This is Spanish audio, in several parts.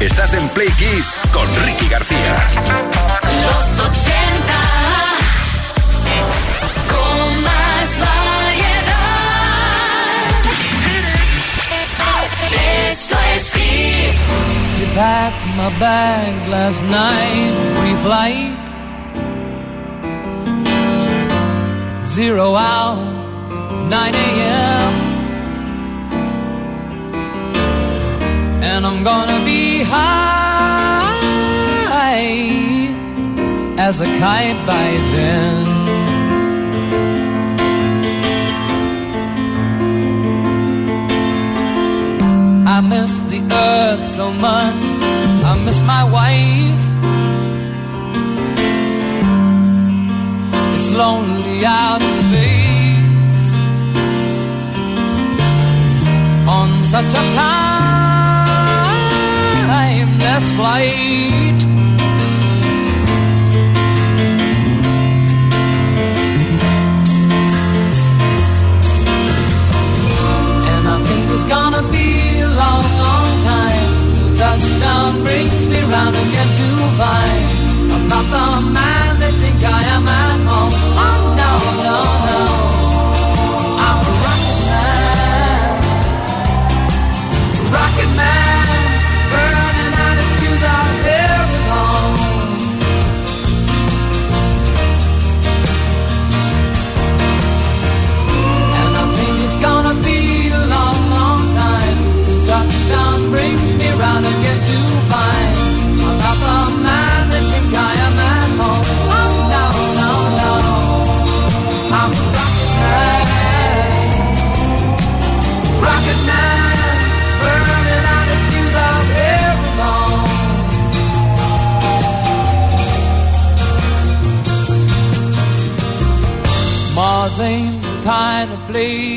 Estás en Play Kiss con Ricky García. Los 80 con más variedad. Esto es Kiss. You packed my bags last night, pre-flight. Zero hour, 9 a.m. and I'm gonna be high as a kite by then. I miss the earth so much. I miss my wife. It's lonely out in space on such a time endless flight. And I think it's gonna be a long, long time. Touchdown brings me round again to find I'm not the man. baby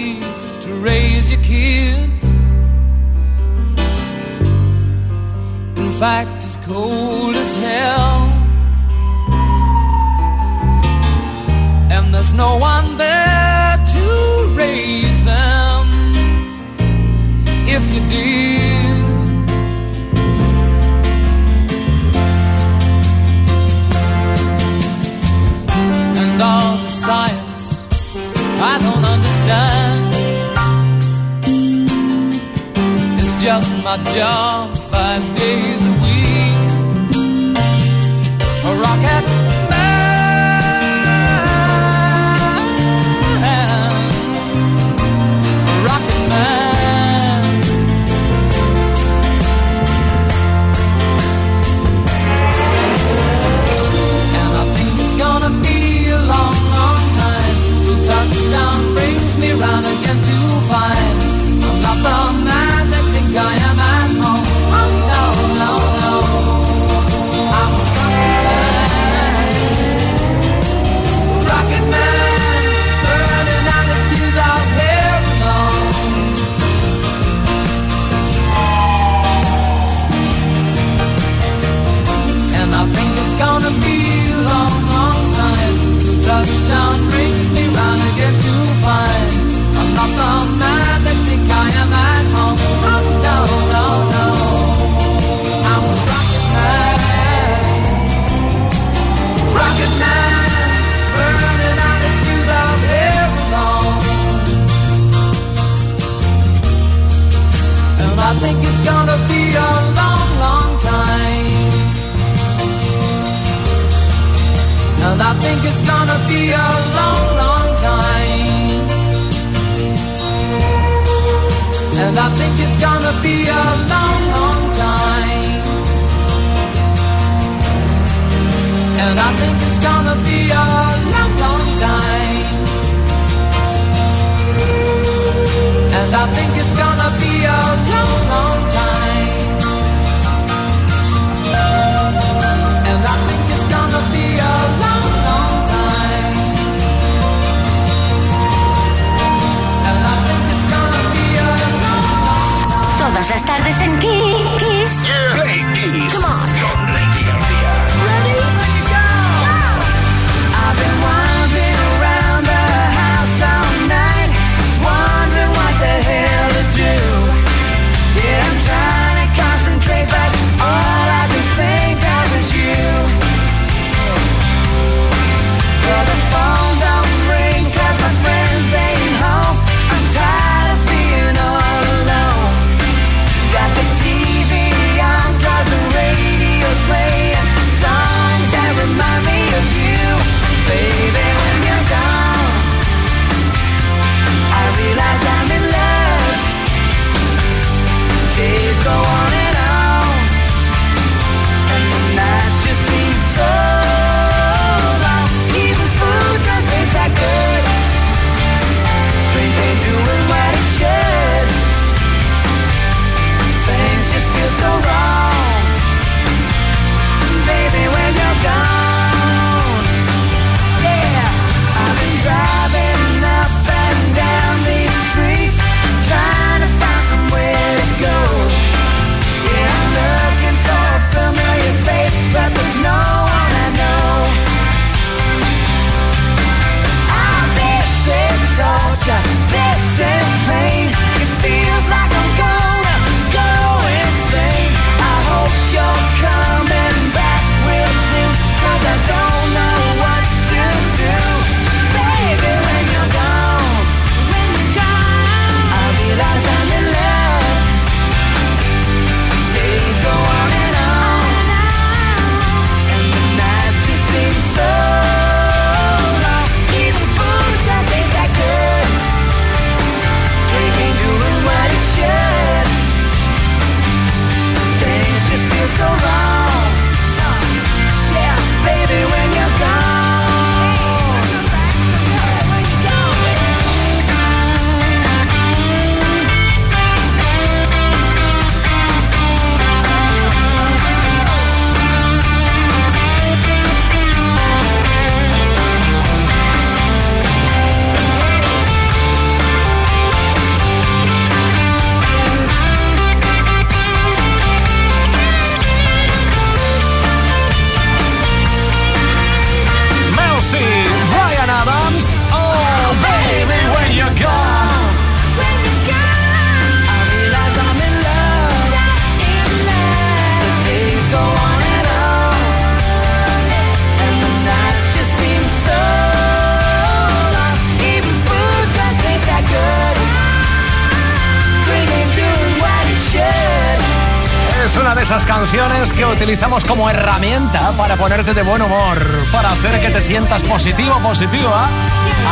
utilizamos como herramienta para ponerte de buen humor, para hacer que te sientas positivo, positiva.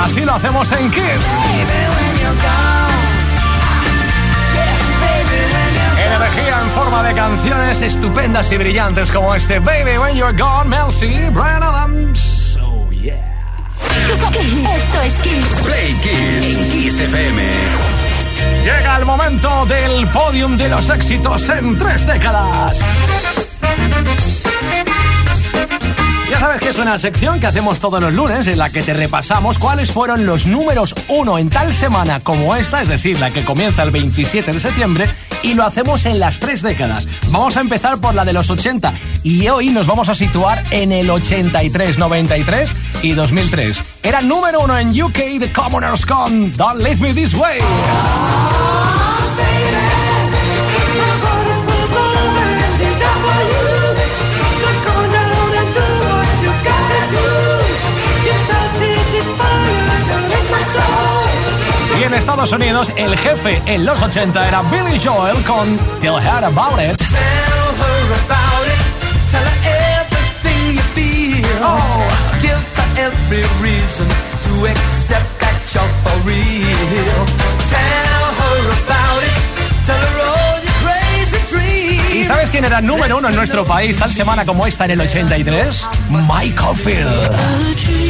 Así lo hacemos en Kiss. Energía en forma de canciones estupendas y brillantes como este Baby When You're Gone, Mel C, Brian Adams. Oh yeah. Esto es Kiss. Play Kiss. Kiss FM. Llega el momento del podium de los éxitos en tres décadas. Ya sabes que es una sección que hacemos todos los lunes en la que te repasamos cuáles fueron los números uno en tal semana como esta, es decir, la que comienza el 27 de septiembre, y lo hacemos en las tres décadas. Vamos a empezar por la de los 80 y hoy nos vamos a situar en el 83, 93 y 2003. Era número uno en UK The Commoners con Don't Leave Me This Way. Y en Estados Unidos, el jefe en los 80 era Billy Joel con Tell Her About It. ¿Y sabes quién era número uno en nuestro país tal semana como esta en el 83? Michael Field.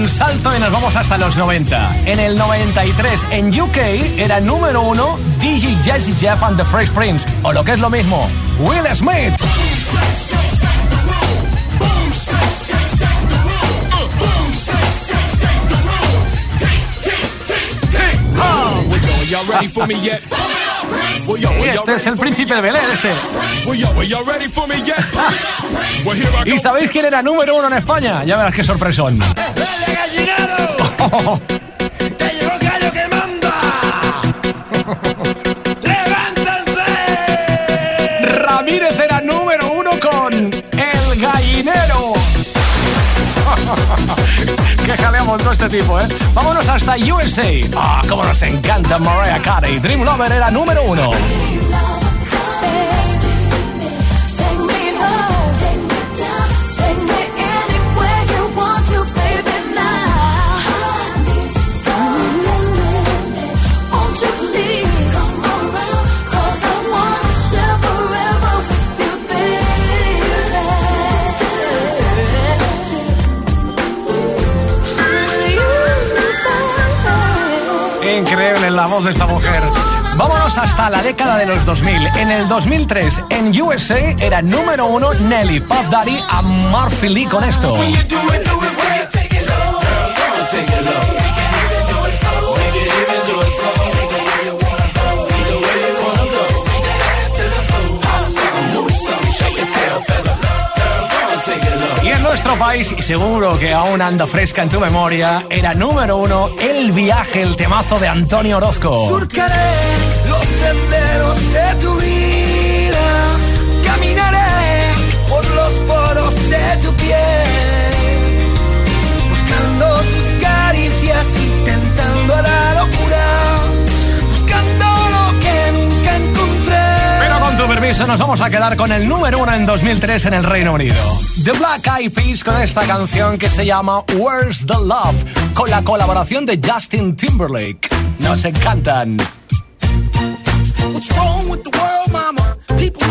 Un salto y nos vamos hasta los 90. En el 93, en UK, era número uno DJ Jesse Jeff and the Fresh Prince. O lo que es lo mismo, Will Smith. Y este es el príncipe de Belén, este. ¿Y sabéis quién era número uno en España? Ya verás qué sorpresón. ¡Dale, gallinero! ¡Que llegó el gallo que manda! ¡Levántense! Ramírez era número uno con El Gallinero. Qué jaleo montó este tipo, ¿eh? Vámonos hasta USA. Ah, cómo nos encanta Mariah Carey. Dream Lover era número uno. De esta mujer. Vámonos hasta la década de los 2000. En el 2003, en USA, era número uno Nelly, Puff Daddy a Murphy Lee con esto. Y seguro que aún anda fresca en tu memoria, era número uno El viaje, el temazo de Antonio Orozco. Surcaré nos vamos a quedar con el número uno en 2003 en el Reino Unido. The Black Eyed Peas con esta canción que se llama Where's the Love, con la colaboración de Justin Timberlake. Nos encantan. What's wrong with the world, mama? People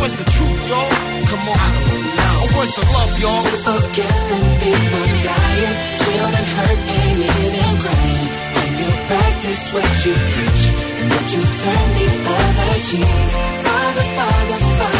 What's the truth, y'all? Come on. I know. What's the love, y'all? People killing, people dying, children hurt and you crying. When you practice what you preach, and would you turn the other cheek? Father, Father, Father,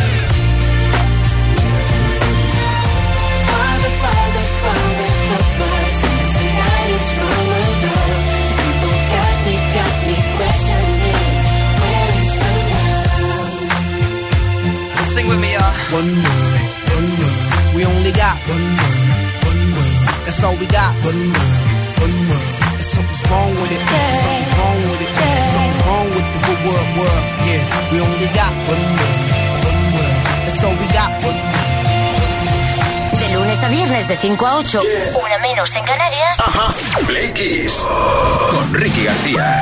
Sing with me, y'all. One word, one word. We only got one word, one word. That's all we got. One word, one word. And something's wrong with it. Something's wrong with it. Something's wrong with the good word, word. Yeah, we only got one word, one word. That's all we got. One word. De lunes a viernes de 5 a 8, una menos en Canarias. Play Kiss con Ricky García.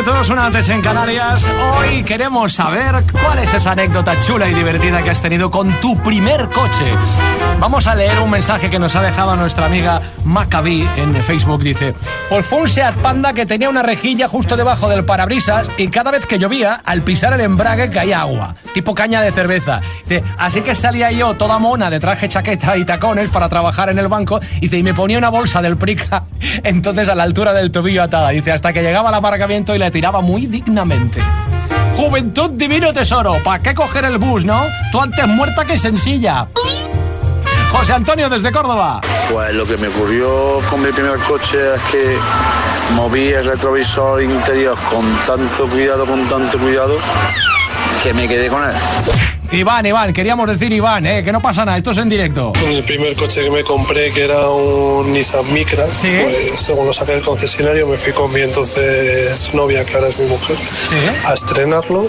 Minutos, una antes en Canarias. Hoy queremos saber cuál es esa anécdota chula y divertida que has tenido con tu primer coche. Vamos a leer un mensaje que nos ha dejado nuestra amiga Maccabi en Facebook. Dice, pues fue un Seat Panda que tenía una rejilla justo debajo del parabrisas y cada vez que llovía, al pisar el embrague caía agua, tipo caña de cerveza. Dice, así que salía yo toda mona de traje, chaqueta y tacones para trabajar en el banco dice, y me ponía una bolsa del prica entonces a la altura del tobillo atada. Dice, hasta que llegaba al aparcamiento y la tiraba muy dignamente. Juventud divino tesoro, ¿para qué coger el bus, no? Tú antes muerta que sencilla. José Antonio desde Córdoba. Pues lo que me ocurrió con mi primer coche es que moví el retrovisor interior con tanto cuidado, con tanto cuidado, que me quedé con él. Iván, Iván, queríamos decir Iván, eh, que no pasa nada, esto es en directo. El primer coche que me compré, que era un Nissan Micra, Sí. pues según lo saqué del concesionario, me fui con mi entonces novia, que ahora es mi mujer, Sí. a estrenarlo.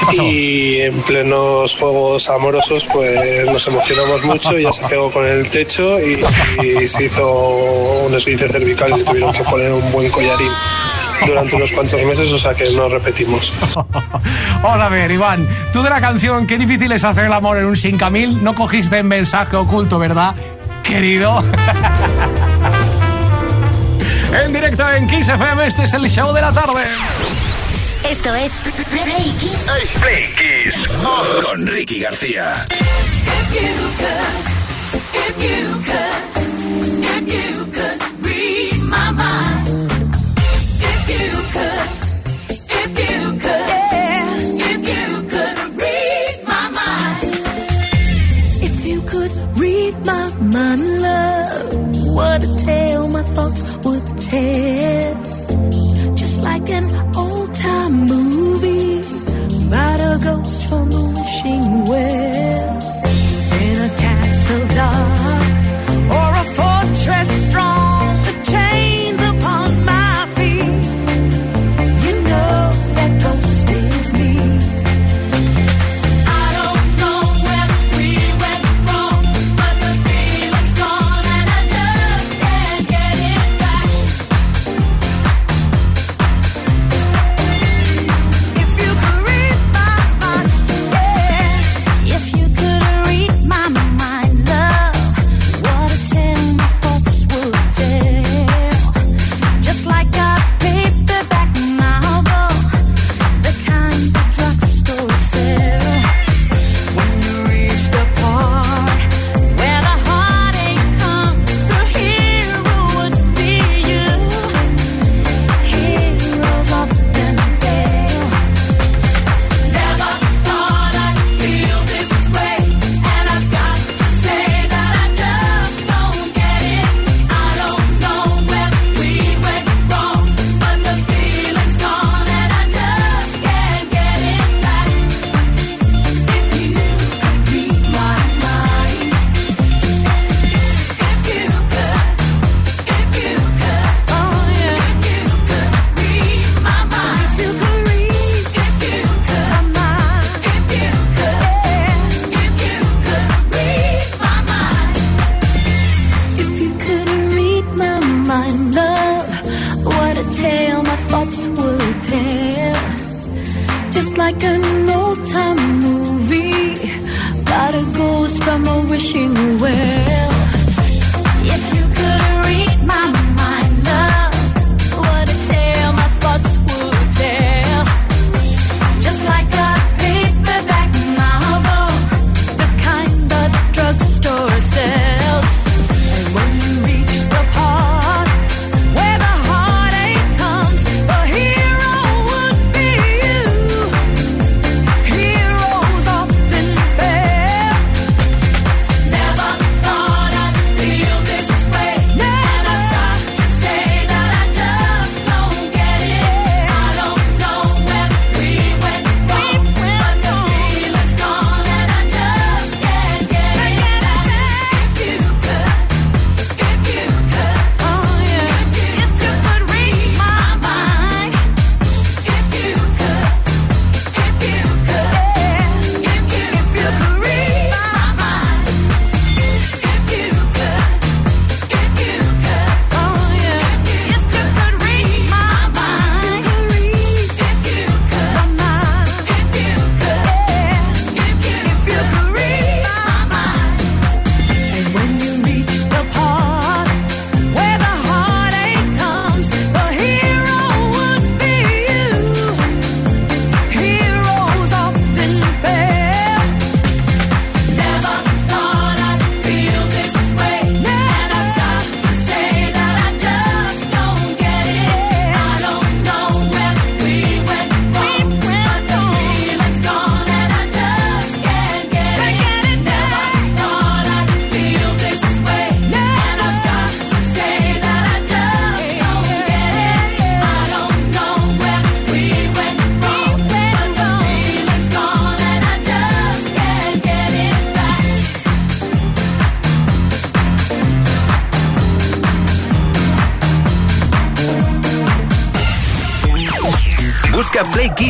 ¿Qué pasó? Y en plenos juegos amorosos, pues nos emocionamos mucho y ya se pegó con el techo y, y se hizo un esguince cervical y le tuvieron que poner un buen collarín durante unos cuantos meses, o sea que no repetimos. Vamos a ver, Iván, tú de la canción Qué difícil es hacer el amor en un 5000 no cogiste el mensaje oculto, ¿verdad? Querido. en directo en Kiss FM, este es el show de la tarde. Esto es Play Kiss. Play Kiss con Ricky García. If you could, if you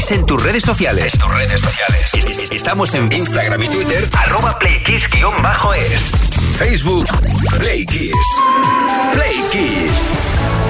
Kiss en tus redes sociales. tus redes sociales. Estamos en Instagram y Twitter, arroba playkiss-es. Facebook, Play Kiss. Play Kiss.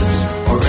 or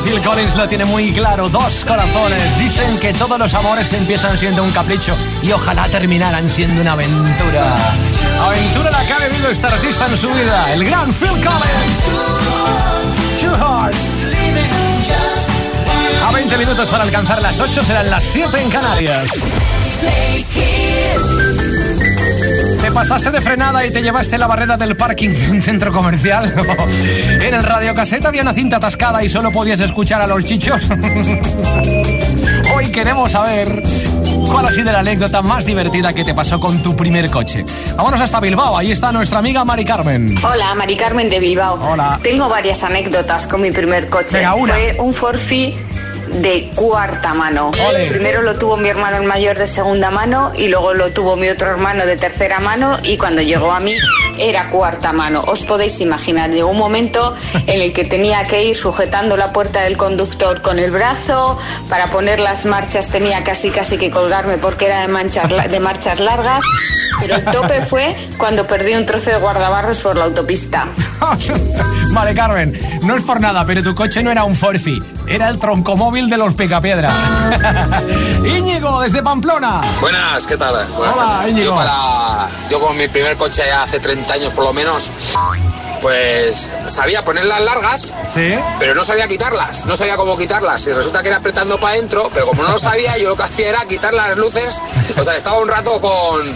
Phil Collins lo tiene muy claro. Dos corazones. Dicen que todos los amores empiezan siendo un capricho y ojalá terminaran siendo una aventura. Aventura la que ha vivido este artista en su vida. El gran Phil Collins. A 20 minutos para alcanzar las 8 serán las 7 en Canarias. ¿Te pasaste de frenada y te llevaste la barrera del parking de un centro comercial? ¿En el radiocaseta había una cinta atascada y solo podías escuchar a los chichos? Hoy queremos saber cuál ha sido la anécdota más divertida que te pasó con tu primer coche. Vámonos hasta Bilbao, ahí está nuestra amiga Mari Carmen. Hola, Mari Carmen de Bilbao. Hola. Tengo varias anécdotas con mi primer coche. Venga, una. Fue un Forfi de cuarta mano. Ole. Primero lo tuvo mi hermano el mayor de segunda mano y luego lo tuvo mi otro hermano de tercera mano y cuando llegó a mí era cuarta mano. Os podéis imaginar, llegó un momento en el que tenía que ir sujetando la puerta del conductor con el brazo, para poner las marchas tenía casi casi que colgarme porque era de, manchas la- de marchas largas, pero el tope fue cuando perdí un trozo de guardabarros por la autopista. Mari Carmen, no es por nada, pero tu coche no era un Forfi, era el troncomóvil de los Picapiedra. Íñigo, desde Pamplona. Buenas, ¿qué tal? Buenas Hola, tardes. Íñigo. Yo, para, yo con mi primer coche ya hace 30 años por lo menos, pues sabía poner las largas, Sí. pero no sabía quitarlas, no sabía cómo quitarlas. Y resulta que era apretando para adentro, pero como no lo sabía, yo lo que hacía era quitar las luces. O sea, estaba un rato con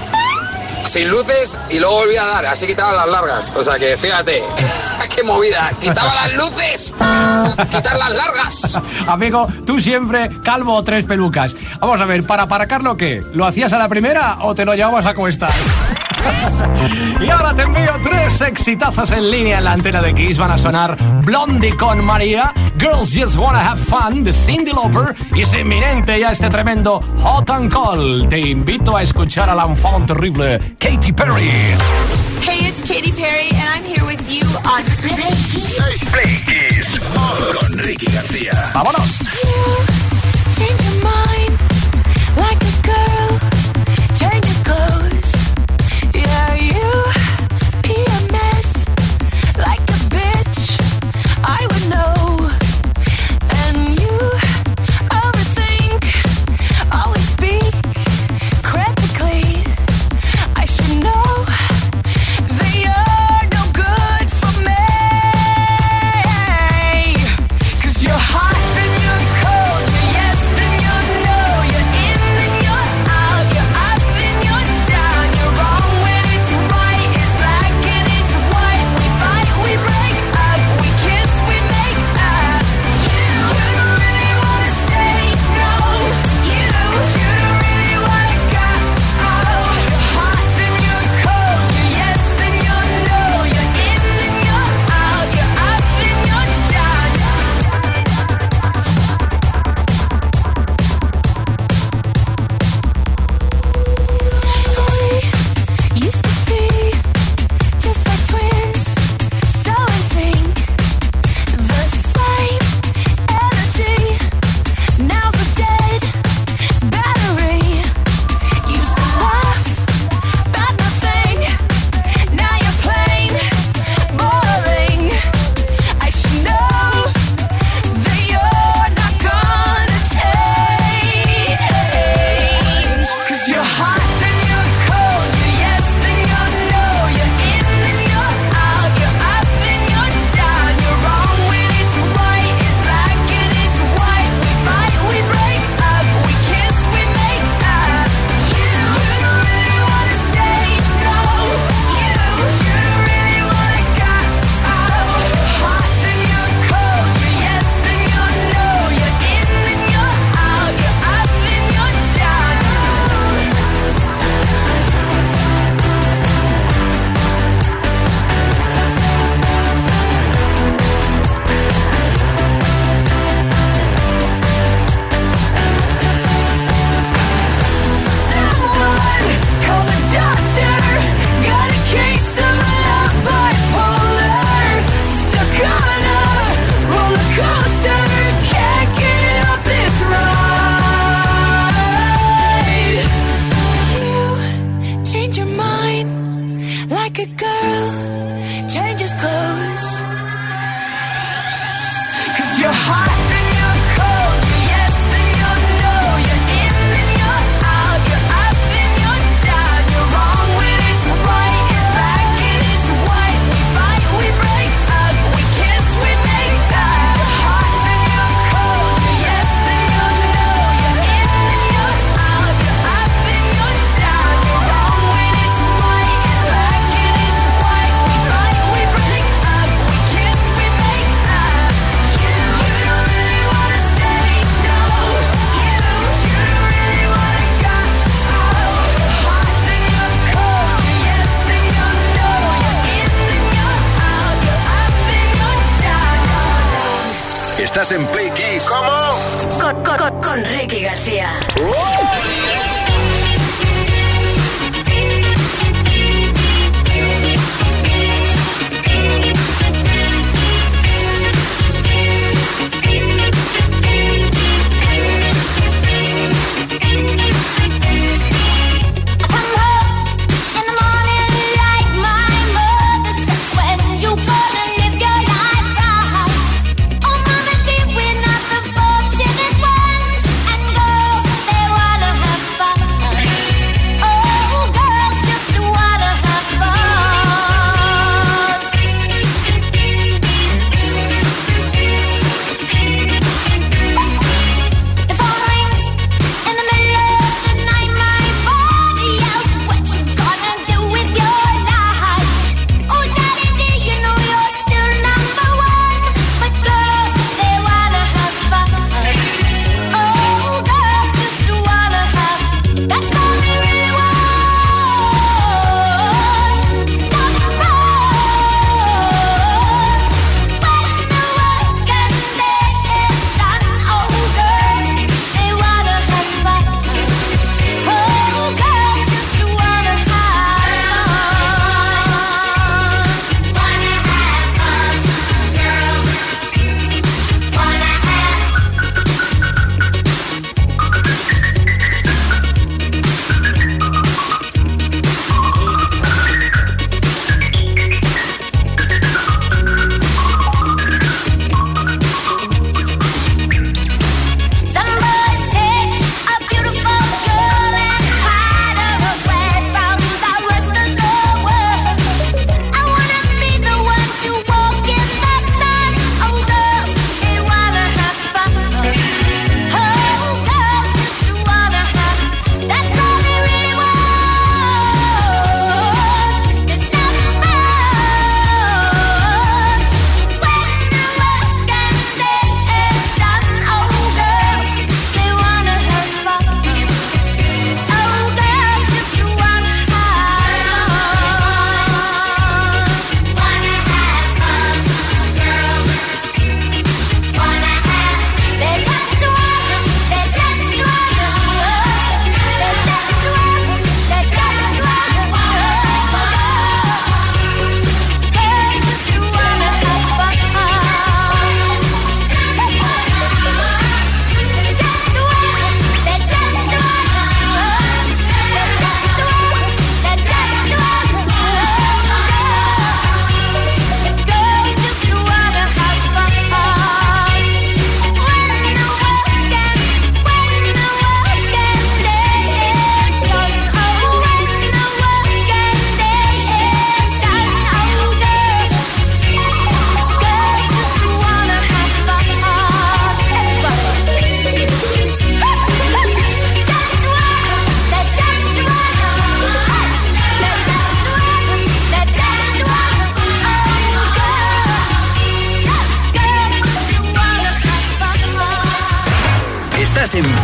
sin luces y luego volvía a dar, así quitaba las largas. O sea que fíjate, qué movida, quitaba las luces, quitar las largas. Amigo, tú siempre calvo o tres pelucas. Vamos a ver, ¿para paracarlo qué? ¿Lo hacías a la primera o te lo llevabas a cuestas? y ahora te envío tres exitazos en línea en la antena de Kiss. Van a sonar Blondie con María, Girls Just Wanna Have Fun de Cindy Lauper y es inminente ya este tremendo Hot and Cold. Te invito a escuchar a la enfant terrible Katy Perry. Hey, it's Katy Perry, and You are Play Kiss. Play Kiss. Con Ricky García. ¡Vámonos!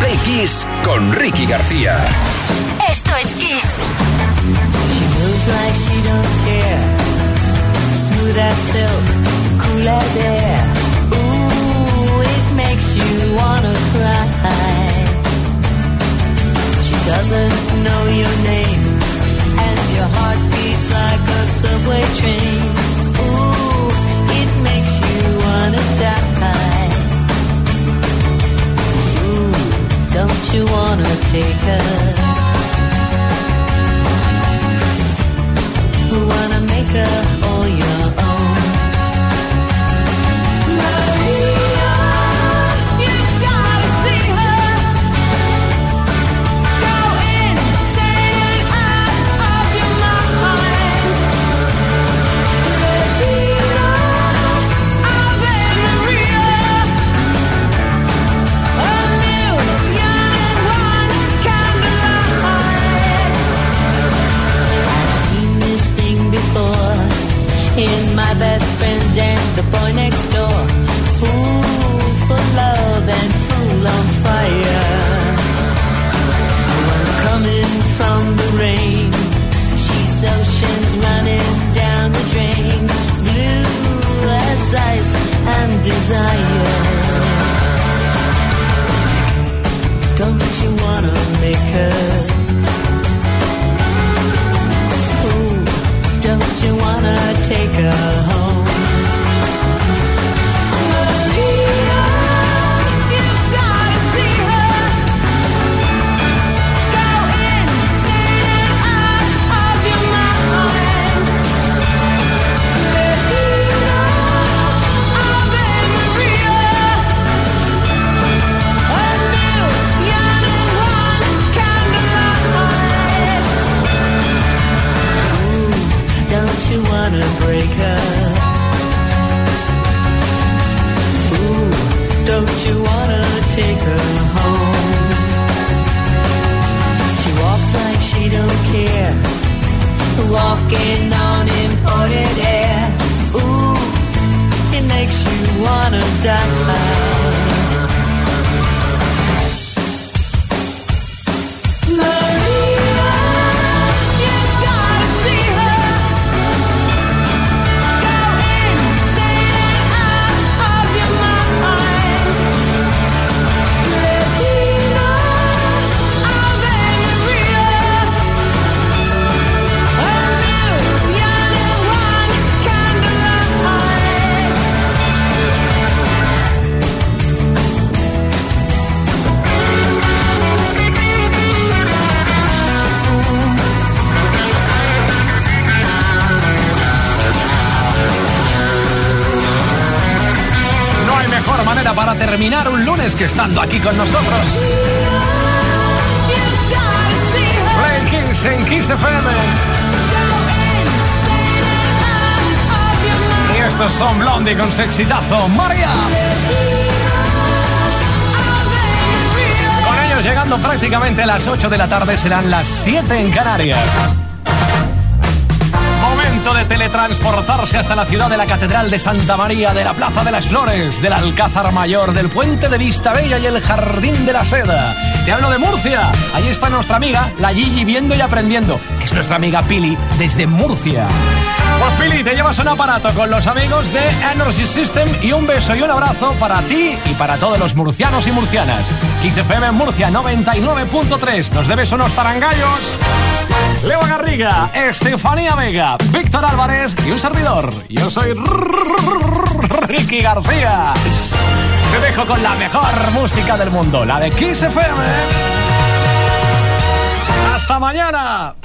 Play Kiss con Ricky García. Esto es Kiss. moves like she don't care. Smooth as silk, cool as air. Ooh, it makes you wanna cry. She doesn't know your name, and your heart beats like a subway train. You wanna take her? wanna make her aquí con nosotros. Play Kiss en Kiss FM. Y estos son Blondie con su exitazo, María. Con ellos llegando prácticamente a las 8 de la tarde serán las 7 en Canarias. Momento de teletransportarse hasta la ciudad de la Catedral de Santa María, de la Plaza de las Flores, del Alcázar Mayor, del Puente de Vista Bella y el Jardín de la Seda. Te hablo de Murcia. Allí está nuestra amiga, la Gigi, viendo y aprendiendo, es nuestra amiga Pili, desde Murcia. Pues Pili, te llevas un aparato con los amigos de Energy System y un beso y un abrazo para ti y para todos los murcianos y murcianas. XFM Murcia 99.3. Nos debes unos tarangallos. Leo Garriga, Estefanía Vega, Víctor Álvarez y un servidor. Yo soy Ricky García. Te dejo con la mejor música del mundo, la de Kiss FM. ¡Hasta mañana!